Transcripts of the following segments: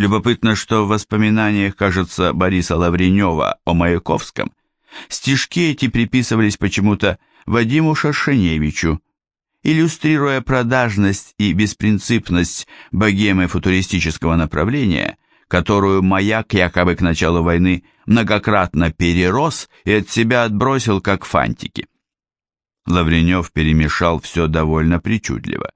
Любопытно, что в воспоминаниях, кажется, Бориса Лавренева о Маяковском стишки эти приписывались почему-то Вадиму Шершеневичу, иллюстрируя продажность и беспринципность богемы футуристического направления, которую маяк якобы к началу войны многократно перерос и от себя отбросил как фантики. Лавренев перемешал все довольно причудливо.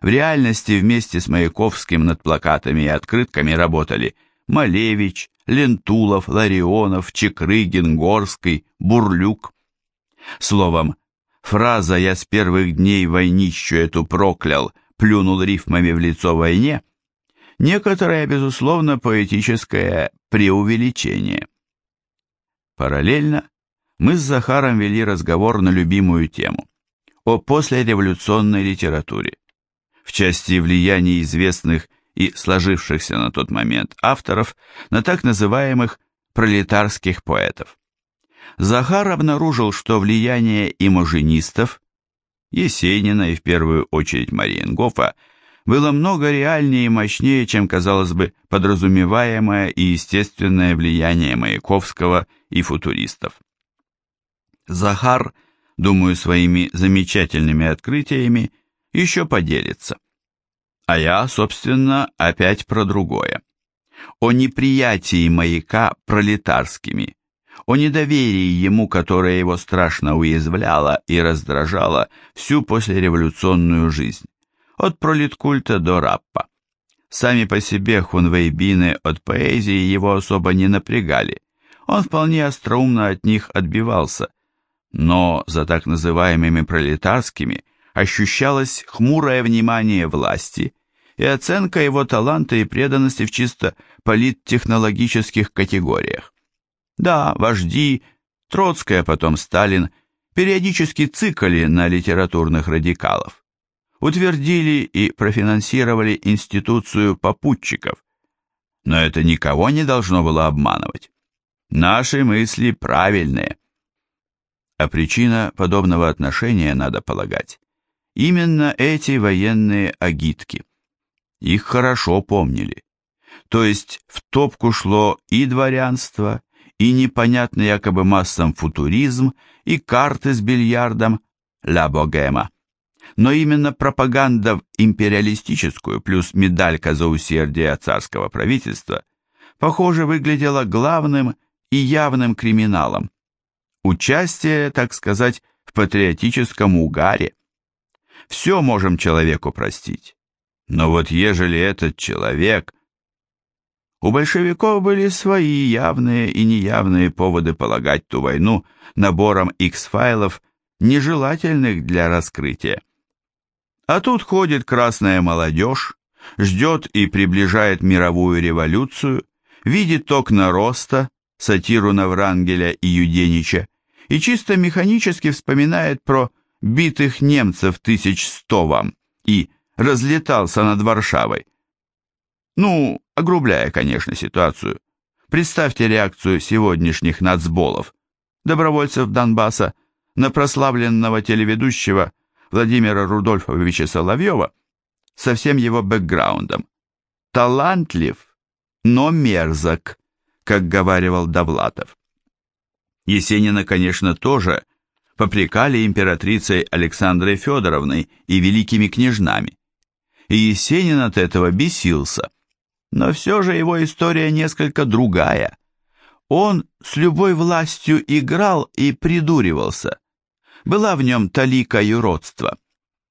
В реальности вместе с Маяковским над плакатами и открытками работали Малевич, Лентулов, Ларионов, Чекрыгин, Горский, Бурлюк. Словом, фраза «я с первых дней войнищу эту проклял», плюнул рифмами в лицо войне, некоторое, безусловно, поэтическое преувеличение. Параллельно мы с Захаром вели разговор на любимую тему – о послереволюционной литературе. В части влияния известных и сложившихся на тот момент авторов на так называемых пролетарских поэтов. Захар обнаружил, что влияние имажинистов, Есенина и в первую очередь Мариенгофа, было много реальнее и мощнее, чем, казалось бы, подразумеваемое и естественное влияние Маяковского и футуристов. Захар, думаю, своими замечательными открытиями еще поделится. А я, собственно, опять про другое. О неприятии маяка пролетарскими, о недоверии ему, которое его страшно уязвляло и раздражало всю послереволюционную жизнь, от пролеткульта до раппа. Сами по себе хунвейбины от поэзии его особо не напрягали, он вполне остроумно от них отбивался, но за так называемыми пролетарскими ощущалось хмурое внимание власти и оценка его таланта и преданности в чисто политтехнологических категориях. Да, вожди, Троцкая, потом Сталин, периодически цикали на литературных радикалов, утвердили и профинансировали институцию попутчиков, но это никого не должно было обманывать. Наши мысли правильные – а причина подобного отношения, надо полагать, именно эти военные агитки. Их хорошо помнили. То есть в топку шло и дворянство, и непонятный якобы массам футуризм, и карты с бильярдом, ля богема. Но именно пропаганда в империалистическую плюс медалька за усердие царского правительства, похоже, выглядела главным и явным криминалом, Участие, так сказать, в патриотическом угаре. Все можем человеку простить. Но вот ежели этот человек... У большевиков были свои явные и неявные поводы полагать ту войну набором X-файлов, нежелательных для раскрытия. А тут ходит красная молодежь, ждет и приближает мировую революцию, видит окна роста, сатиру Наврангеля и Юденича, и чисто механически вспоминает про битых немцев тысяч сто вам и разлетался над Варшавой. Ну, огрубляя, конечно, ситуацию. Представьте реакцию сегодняшних нацболов, добровольцев Донбасса, на прославленного телеведущего Владимира Рудольфовича Соловьева со всем его бэкграундом. Талантлив, но мерзок, как говаривал Довлатов. Есенина, конечно, тоже попрекали императрицей Александрой Федоровной и великими княжнами. И Есенин от этого бесился. Но все же его история несколько другая. Он с любой властью играл и придуривался. Была в нем талика юродства,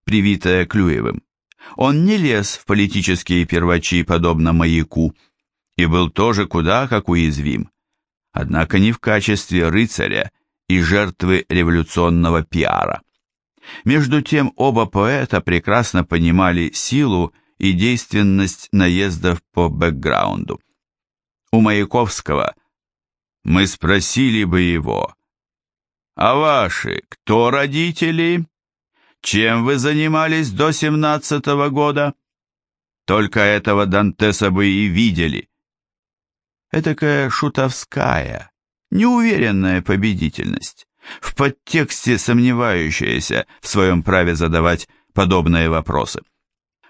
привитая Клюевым. Он не лез в политические первачи, подобно маяку, и был тоже куда как уязвим однако не в качестве рыцаря и жертвы революционного пиара. Между тем оба поэта прекрасно понимали силу и действенность наездов по бэкграунду. У Маяковского мы спросили бы его, «А ваши кто родители? Чем вы занимались до семнадцатого года?» Только этого Дантеса бы и видели этакая шутовская, неуверенная победительность, в подтексте сомневающаяся в своем праве задавать подобные вопросы.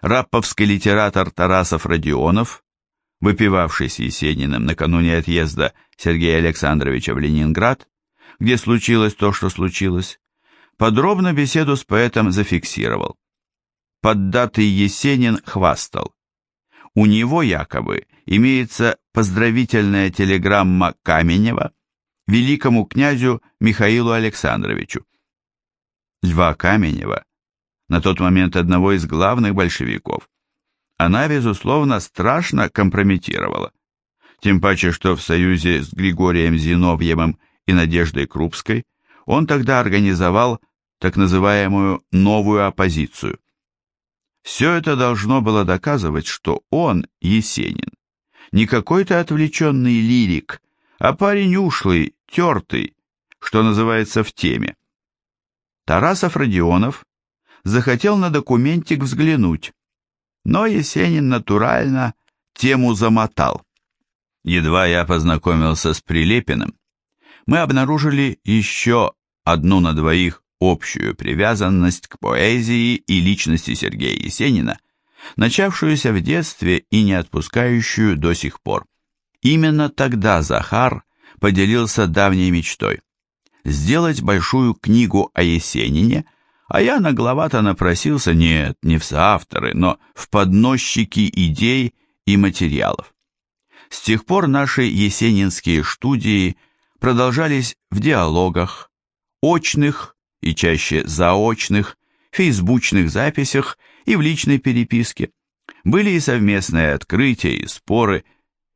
Рапповский литератор Тарасов Родионов выпивавший с Есениным накануне отъезда Сергея Александровича в Ленинград, где случилось то, что случилось, подробно беседу с поэтом зафиксировал. Поддатый Есенин хвастал. У него якобы имеется поздравительная телеграмма Каменева великому князю Михаилу Александровичу. Льва Каменева, на тот момент одного из главных большевиков, она, безусловно, страшно компрометировала. Тем паче, что в союзе с Григорием Зиновьевым и Надеждой Крупской он тогда организовал так называемую «новую оппозицию». Все это должно было доказывать, что он, Есенин, не какой-то отвлеченный лирик, а парень ушлый, тертый, что называется в теме. Тарасов Родионов захотел на документик взглянуть, но Есенин натурально тему замотал. Едва я познакомился с Прилепиным, мы обнаружили еще одну на двоих общую привязанность к поэзии и личности Сергея Есенина, начавшуюся в детстве и не отпускающую до сих пор. Именно тогда Захар поделился давней мечтой – сделать большую книгу о Есенине, а я нагловато напросился, нет, не в соавторы, но в подносчики идей и материалов. С тех пор наши есенинские студии продолжались в диалогах, очных и чаще заочных, фейсбучных записях и в личной переписке. Были и совместные открытия и споры,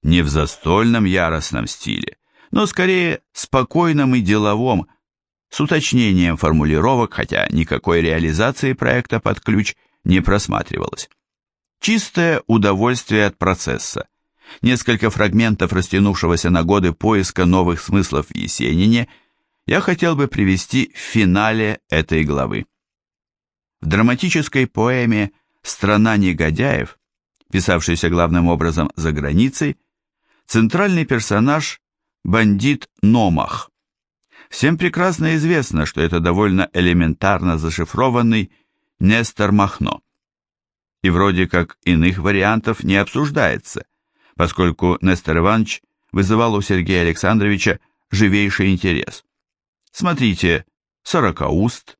не в застольном яростном стиле, но скорее спокойном и деловом, с уточнением формулировок, хотя никакой реализации проекта под ключ не просматривалось. Чистое удовольствие от процесса. Несколько фрагментов растянувшегося на годы поиска новых смыслов в Есенине я хотел бы привести в финале этой главы. В драматической поэме «Страна негодяев», писавшейся главным образом за границей, центральный персонаж – бандит Номах. Всем прекрасно известно, что это довольно элементарно зашифрованный Нестор Махно. И вроде как иных вариантов не обсуждается, поскольку Нестор Иванович вызывал у Сергея Александровича живейший интерес. Смотрите «Сорокауст»,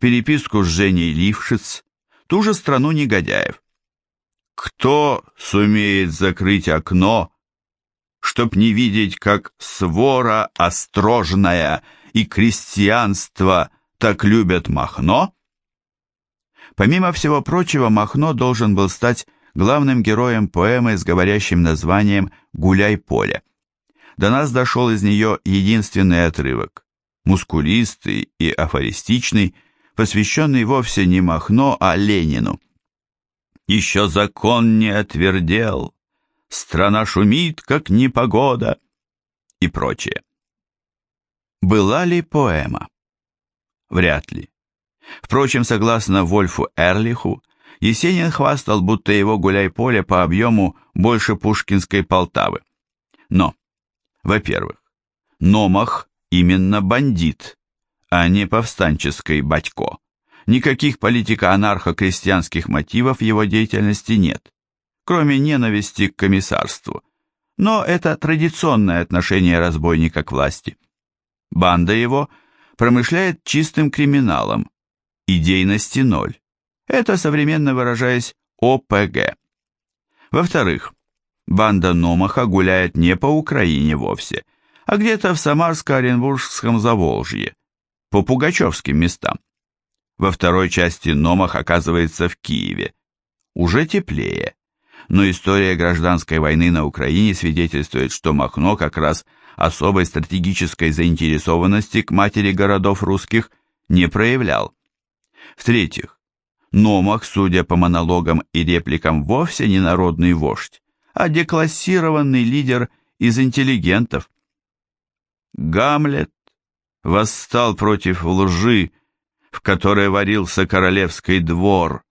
переписку с Женей Лившиц, ту же страну негодяев. Кто сумеет закрыть окно, чтоб не видеть, как свора острожная и крестьянство так любят Махно? Помимо всего прочего, Махно должен был стать главным героем поэмы с говорящим названием «Гуляй поле». До нас дошел из нее единственный отрывок, мускулистый и афористичный, посвященный вовсе не Махно, а Ленину. «Еще закон не отвердел, страна шумит, как непогода» и прочее. Была ли поэма? Вряд ли. Впрочем, согласно Вольфу Эрлиху, Есенин хвастал, будто его гуляй-поле по объему больше пушкинской Полтавы. Но, во-первых, Номах именно бандит, а не повстанческий батько. Никаких политико-анархо-крестьянских мотивов его деятельности нет, кроме ненависти к комиссарству. Но это традиционное отношение разбойника к власти. Банда его промышляет чистым криминалом, идейности ноль. Это, современно выражаясь, ОПГ. Во-вторых, банда Номаха гуляет не по Украине вовсе, а где-то в Самарско-Оренбургском Заволжье, по пугачевским местам. Во второй части Номах оказывается в Киеве. Уже теплее. Но история гражданской войны на Украине свидетельствует, что Махно как раз особой стратегической заинтересованности к матери городов русских не проявлял. В-третьих, Номах, судя по монологам и репликам, вовсе не народный вождь, а деклассированный лидер из интеллигентов. Гамлет восстал против лжи, в которой варился королевский двор.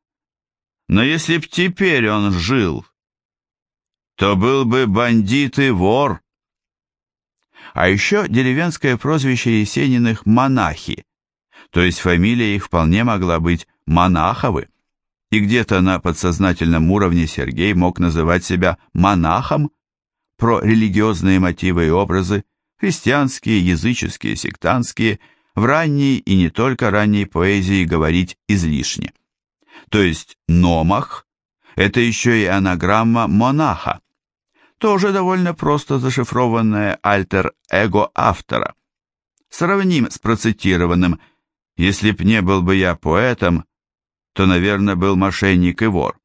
Но если б теперь он жил, то был бы бандит и вор. А еще деревенское прозвище Есениных «монахи», то есть фамилия их вполне могла быть Монаховы. и где-то на подсознательном уровне Сергей мог называть себя монахом, про религиозные мотивы и образы, христианские, языческие, сектантские, в ранней и не только ранней поэзии говорить излишне. То есть номах – это еще и анаграмма монаха, тоже довольно просто зашифрованное альтер-эго автора. Сравним с процитированным «Если б не был бы я поэтом, то, наверное, был мошенник и вор».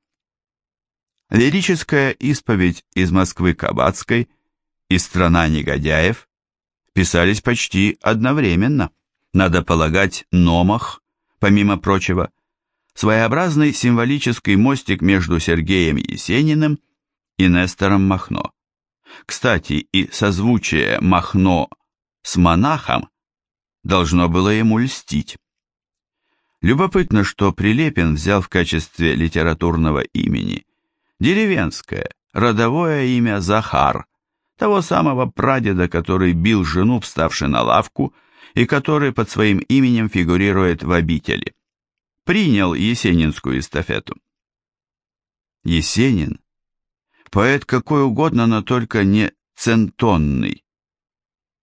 Лирическая исповедь из Москвы Кабацкой и «Страна негодяев» писались почти одновременно. Надо полагать, Номах, помимо прочего, своеобразный символический мостик между Сергеем Есениным и Нестором Махно. Кстати, и созвучие Махно с монахом должно было ему льстить. Любопытно, что Прилепин взял в качестве литературного имени деревенское, родовое имя Захар, того самого прадеда, который бил жену, вставши на лавку, и который под своим именем фигурирует в обители. Принял Есенинскую эстафету. Есенин – поэт какой угодно, но только не центонный.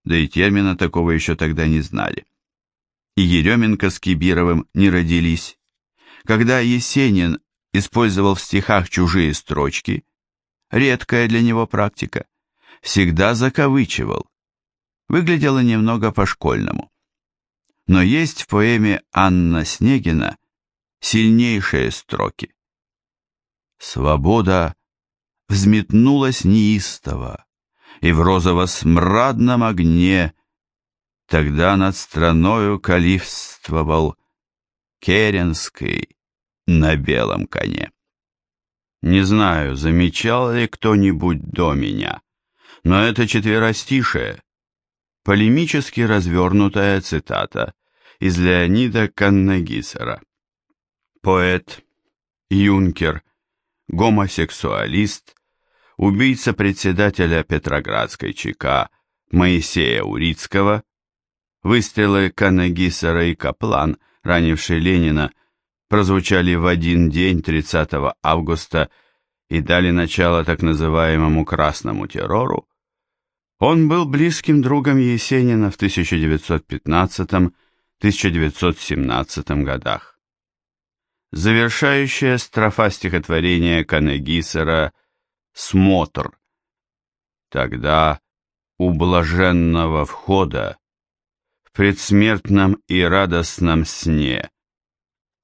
Да и термина такого еще тогда не знали. И Еременко с Кибировым не родились. Когда Есенин использовал в стихах чужие строчки, редкая для него практика, всегда закавычивал. Выглядело немного по-школьному. Но есть в поэме Анна Снегина сильнейшие строки. Свобода взметнулась неистово, и в розово-смрадном огне тогда над страною калифствовал Керенский на белом коне. Не знаю, замечал ли кто-нибудь до меня, но это четверостишее, полемически развернутая цитата из Леонида Каннегисера. Поэт, юнкер, гомосексуалист, убийца председателя Петроградской ЧК Моисея Урицкого, выстрелы Каннегисера и Каплан, ранивший Ленина, прозвучали в один день 30 августа и дали начало так называемому «красному террору», он был близким другом Есенина в 1915-1917 годах. Завершающая строфа стихотворения Канегисера «Смотр». Тогда у блаженного входа в предсмертном и радостном сне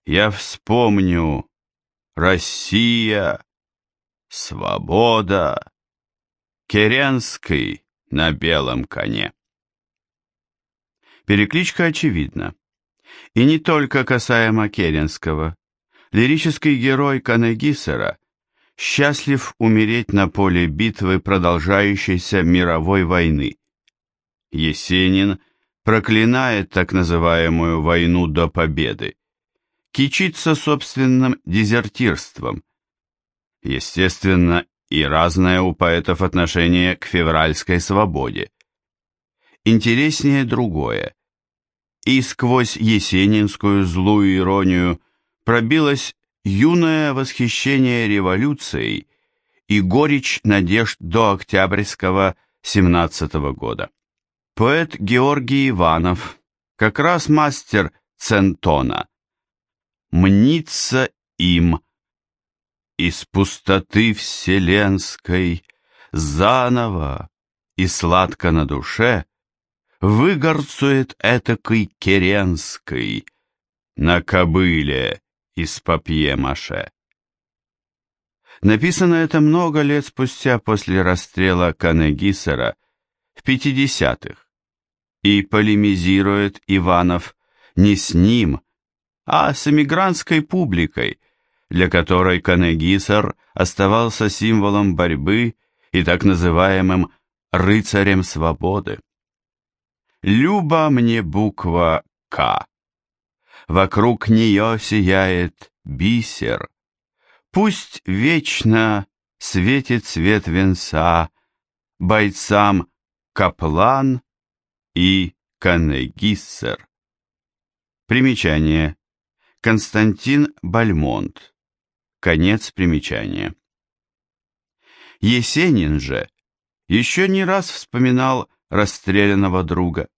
я вспомню Россия, свобода, Керенский на белом коне. Перекличка очевидна. И не только касаемо Керенского. Лирический герой Канегисера счастлив умереть на поле битвы продолжающейся мировой войны. Есенин проклинает так называемую войну до победы, кичится собственным дезертирством. Естественно, и разное у поэтов отношение к февральской свободе. Интереснее другое. И сквозь есенинскую злую иронию пробилось юное восхищение революцией и горечь надежд до октябрьского 17 года. Поэт Георгий Иванов, как раз мастер центона, мнится им – из пустоты вселенской заново и сладко на душе выгорцует этакой керенской на кобыле из папье-маше. Написано это много лет спустя после расстрела Канегисера в 50-х, и полемизирует Иванов не с ним, а с эмигрантской публикой, для которой Канегисар оставался символом борьбы и так называемым рыцарем свободы. Люба мне буква «К». Вокруг нее сияет бисер. Пусть вечно светит свет венца бойцам Каплан и Канегиссер. Примечание. Константин Бальмонт Конец примечания. Есенин же еще не раз вспоминал расстрелянного друга.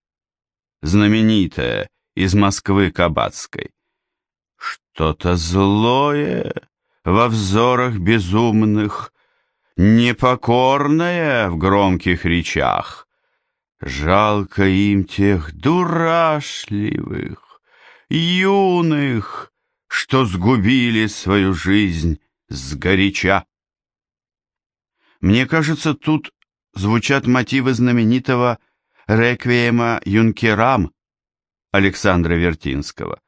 Знаменитая из Москвы Кабацкой. Что-то злое во взорах безумных, непокорное в громких речах. Жалко им тех дурашливых, юных, что сгубили свою жизнь сгоряча. Мне кажется, тут звучат мотивы знаменитого «Реквиема юнкерам» Александра Вертинского.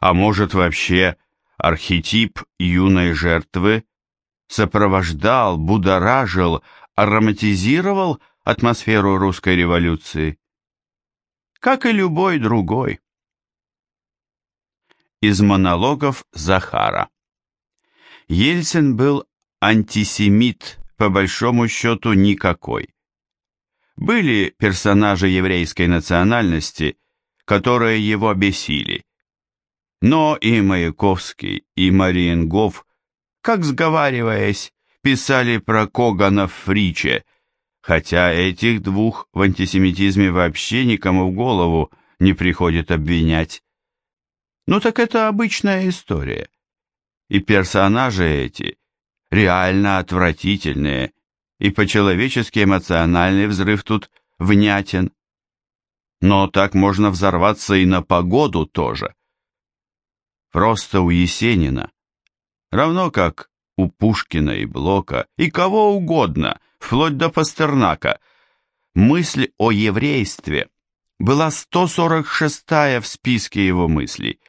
А может вообще архетип юной жертвы сопровождал, будоражил, ароматизировал атмосферу русской революции? Как и любой другой. Из монологов Захара. Ельцин был антисемит, по большому счету никакой. Были персонажи еврейской национальности, которые его бесили. Но и Маяковский, и Мариенгоф, как сговариваясь, писали про Когана в Фриче, хотя этих двух в антисемитизме вообще никому в голову не приходит обвинять. Ну так это обычная история. И персонажи эти реально отвратительные, и по-человечески эмоциональный взрыв тут внятен. Но так можно взорваться и на погоду тоже. Просто у Есенина, равно как у Пушкина и Блока, и кого угодно, вплоть до Пастернака, мысль о еврействе была 146-я в списке его мыслей,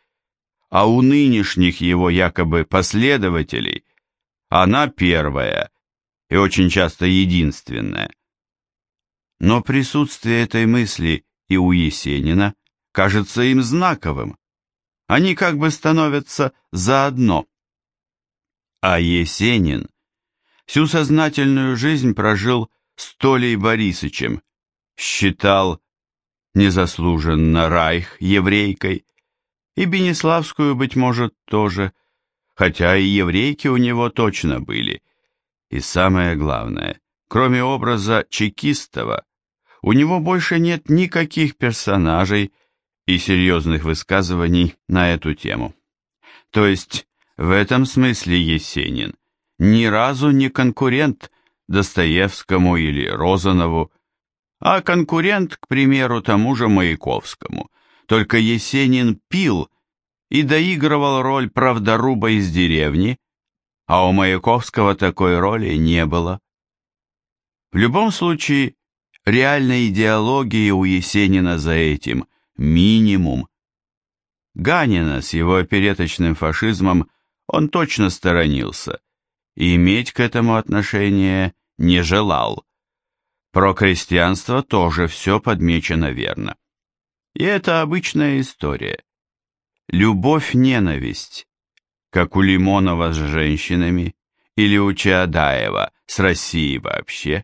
а у нынешних его якобы последователей она первая и очень часто единственная. Но присутствие этой мысли и у Есенина кажется им знаковым. Они как бы становятся заодно. А Есенин всю сознательную жизнь прожил с Толей Борисычем, считал незаслуженно Райх еврейкой, и Бенеславскую, быть может, тоже, хотя и еврейки у него точно были. И самое главное, кроме образа Чекистова, у него больше нет никаких персонажей и серьезных высказываний на эту тему. То есть, в этом смысле Есенин ни разу не конкурент Достоевскому или Розанову, а конкурент, к примеру, тому же Маяковскому – только Есенин пил и доигрывал роль правдоруба из деревни, а у Маяковского такой роли не было. В любом случае, реальной идеологии у Есенина за этим минимум. Ганина с его опереточным фашизмом он точно сторонился и иметь к этому отношение не желал. Про крестьянство тоже все подмечено верно. И это обычная история. Любовь-ненависть, как у Лимонова с женщинами или у Чаадаева с Россией вообще.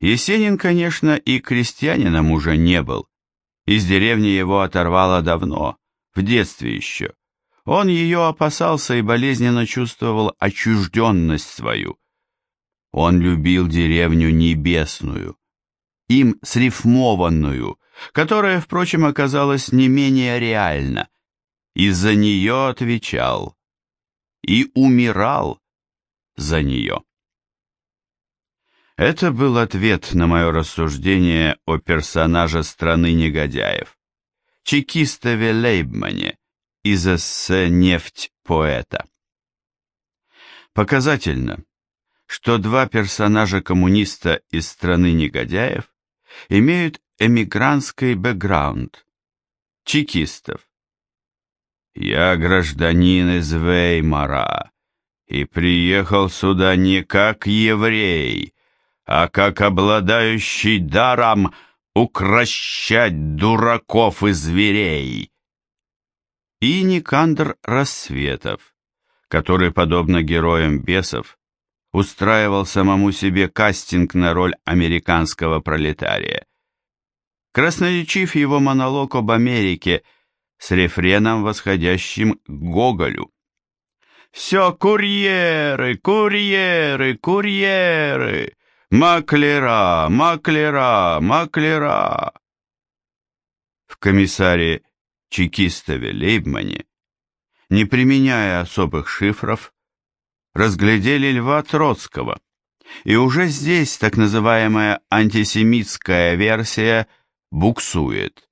Есенин, конечно, и крестьянином уже не был. Из деревни его оторвало давно, в детстве еще. Он ее опасался и болезненно чувствовал отчужденность свою. Он любил деревню небесную, им срифмованную, которая, впрочем, оказалась не менее реальна. Из-за нее отвечал и умирал за нее. Это был ответ на мое рассуждение о персонаже страны негодяев, чекистове Лейбмане из эссе «Нефть поэта». Показательно, что два персонажа-коммуниста из страны негодяев имеют эмигрантский бэкграунд, чекистов. Я гражданин из Веймара и приехал сюда не как еврей, а как обладающий даром укращать дураков и зверей. И Никандр Рассветов, который, подобно героям бесов, устраивал самому себе кастинг на роль американского пролетария. Красноречив его монолог об Америке с рефреном, восходящим к Гоголю. Все курьеры, курьеры, курьеры! Маклера, маклера, маклера!» В комиссаре Чекистове Лейбмане, не применяя особых шифров, разглядели Льва Троцкого, и уже здесь так называемая антисемитская версия буксует.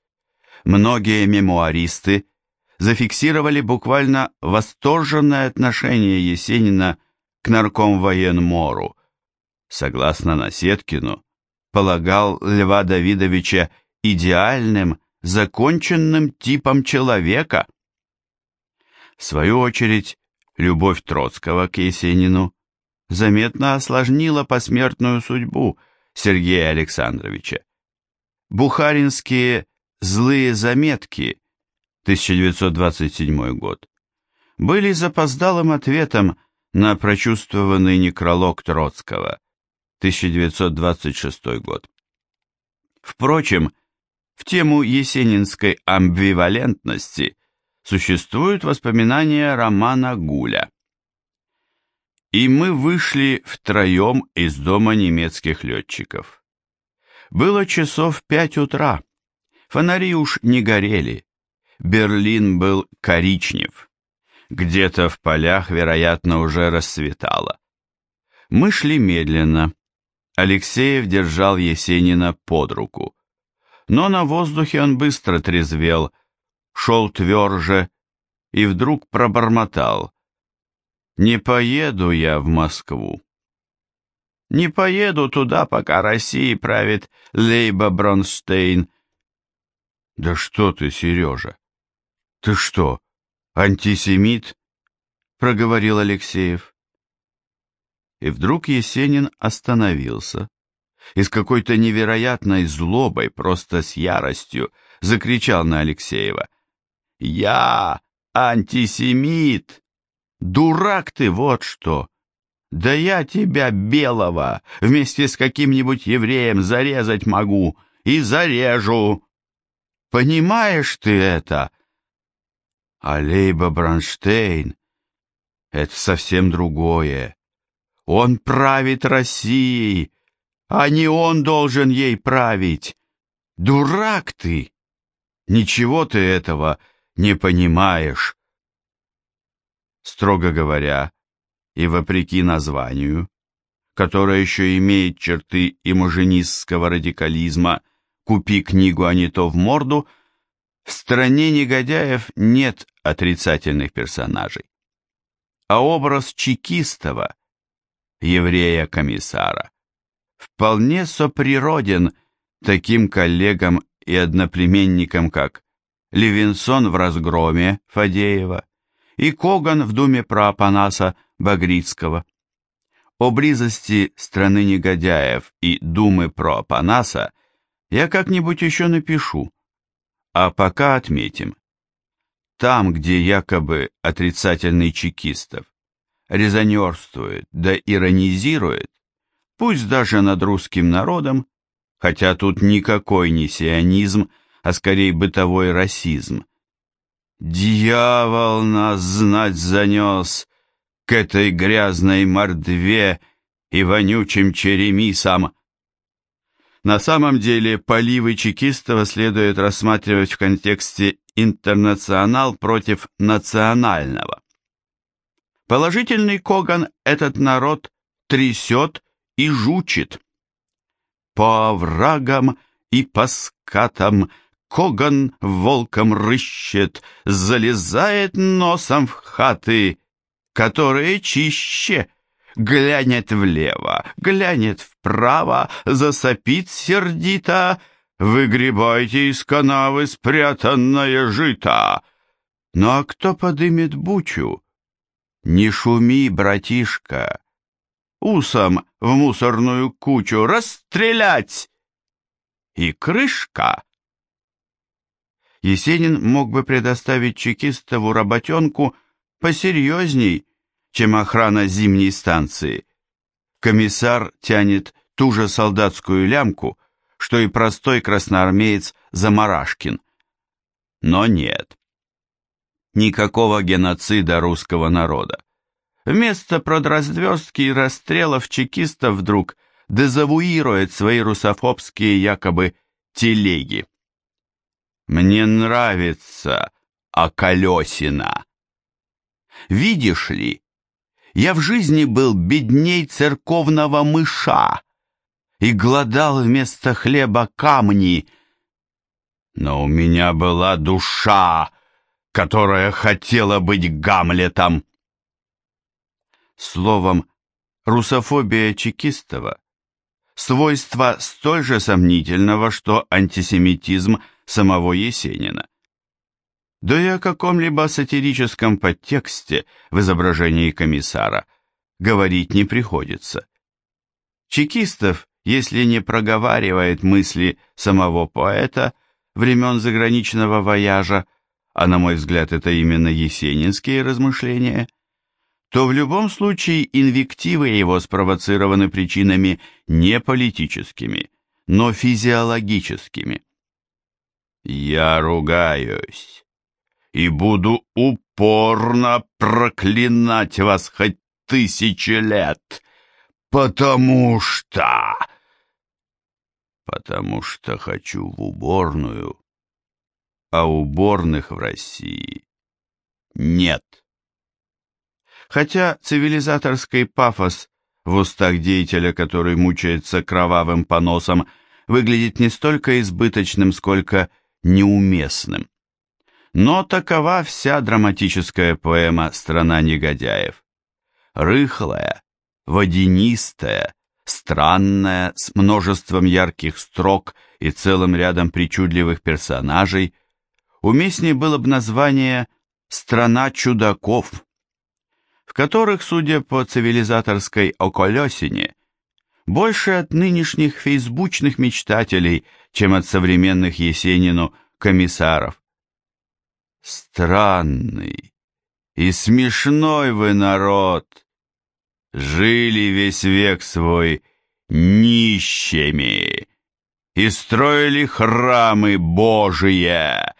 Многие мемуаристы зафиксировали буквально восторженное отношение Есенина к наркомвоенмору. Согласно Насеткину, полагал Льва Давидовича идеальным, законченным типом человека. В свою очередь, любовь Троцкого к Есенину заметно осложнила посмертную судьбу Сергея Александровича. Бухаринские «Злые заметки» 1927 год были запоздалым ответом на прочувствованный некролог Троцкого 1926 год. Впрочем, в тему есенинской амбивалентности существуют воспоминания романа Гуля. И мы вышли втроем из дома немецких летчиков. Было часов пять утра, фонари уж не горели, Берлин был коричнев. Где-то в полях, вероятно, уже расцветало. Мы шли медленно. Алексеев держал Есенина под руку. Но на воздухе он быстро трезвел, шел тверже и вдруг пробормотал. «Не поеду я в Москву». «Не поеду туда, пока Россией правит Лейба Бронштейн». «Да что ты, Сережа! Ты что, антисемит?» — проговорил Алексеев. И вдруг Есенин остановился и с какой-то невероятной злобой, просто с яростью, закричал на Алексеева. «Я антисемит! Дурак ты, вот что! Да я тебя, белого, вместе с каким-нибудь евреем зарезать могу и зарежу! Понимаешь ты это?» А Лейба Бронштейн — это совсем другое. Он правит Россией, а не он должен ей править. Дурак ты! Ничего ты этого не понимаешь. Строго говоря, и вопреки названию, которое еще имеет черты имажинистского радикализма «Купи книгу, а не то в морду», в стране негодяев нет отрицательных персонажей. А образ Чекистова, еврея-комиссара, вполне соприроден таким коллегам и одноплеменникам, как Левинсон в «Разгроме» Фадеева и Коган в «Думе про Апанаса» Багрицкого. О близости страны негодяев и Думы про Апанаса я как-нибудь еще напишу, а пока отметим. Там, где якобы отрицательный чекистов резонерствует да иронизирует, пусть даже над русским народом, хотя тут никакой не сионизм, а скорее бытовой расизм. Дьявол нас знать занес к этой грязной мордве и вонючим черемисам, на самом деле поливы Чекистова следует рассматривать в контексте интернационал против национального. Положительный Коган этот народ трясет и жучит. По оврагам и по скатам Коган волком рыщет, залезает носом в хаты, которые чище глянет влево, глянет вправо, засопит сердито, выгребайте из канавы спрятанное жито. Ну а кто подымет бучу? Не шуми, братишка, усом в мусорную кучу расстрелять! И крышка! Есенин мог бы предоставить Чекистову работенку посерьезней, чем охрана зимней станции. Комиссар тянет ту же солдатскую лямку, что и простой красноармеец Замарашкин. Но нет. Никакого геноцида русского народа. вместо продразверстки и расстрелов чекистов вдруг дезавуирует свои русофобские якобы телеги. Мне нравится Околесина. Видишь ли, я в жизни был бедней церковного мыша и глодал вместо хлеба камни, но у меня была душа, которая хотела быть Гамлетом. Словом, русофобия Чекистова – свойство столь же сомнительного, что антисемитизм самого Есенина. Да и о каком-либо сатирическом подтексте в изображении комиссара говорить не приходится. Чекистов, если не проговаривает мысли самого поэта времен заграничного вояжа, а на мой взгляд это именно есенинские размышления, то в любом случае инвективы его спровоцированы причинами не политическими, но физиологическими. «Я ругаюсь и буду упорно проклинать вас хоть тысячи лет, потому что...» «Потому что хочу в уборную», а уборных в России нет. Хотя цивилизаторский пафос в устах деятеля, который мучается кровавым поносом, выглядит не столько избыточным, сколько неуместным. Но такова вся драматическая поэма «Страна негодяев». Рыхлая, водянистая, странная, с множеством ярких строк и целым рядом причудливых персонажей – уместнее было бы название «Страна чудаков», в которых, судя по цивилизаторской околесине, больше от нынешних фейсбучных мечтателей, чем от современных Есенину комиссаров. Странный и смешной вы народ, жили весь век свой нищими и строили храмы Божие,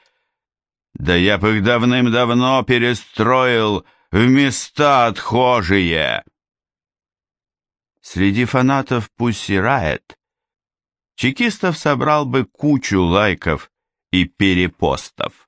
да я бы их давным-давно перестроил в места отхожие. Среди фанатов Pussy Riot чекистов собрал бы кучу лайков и перепостов.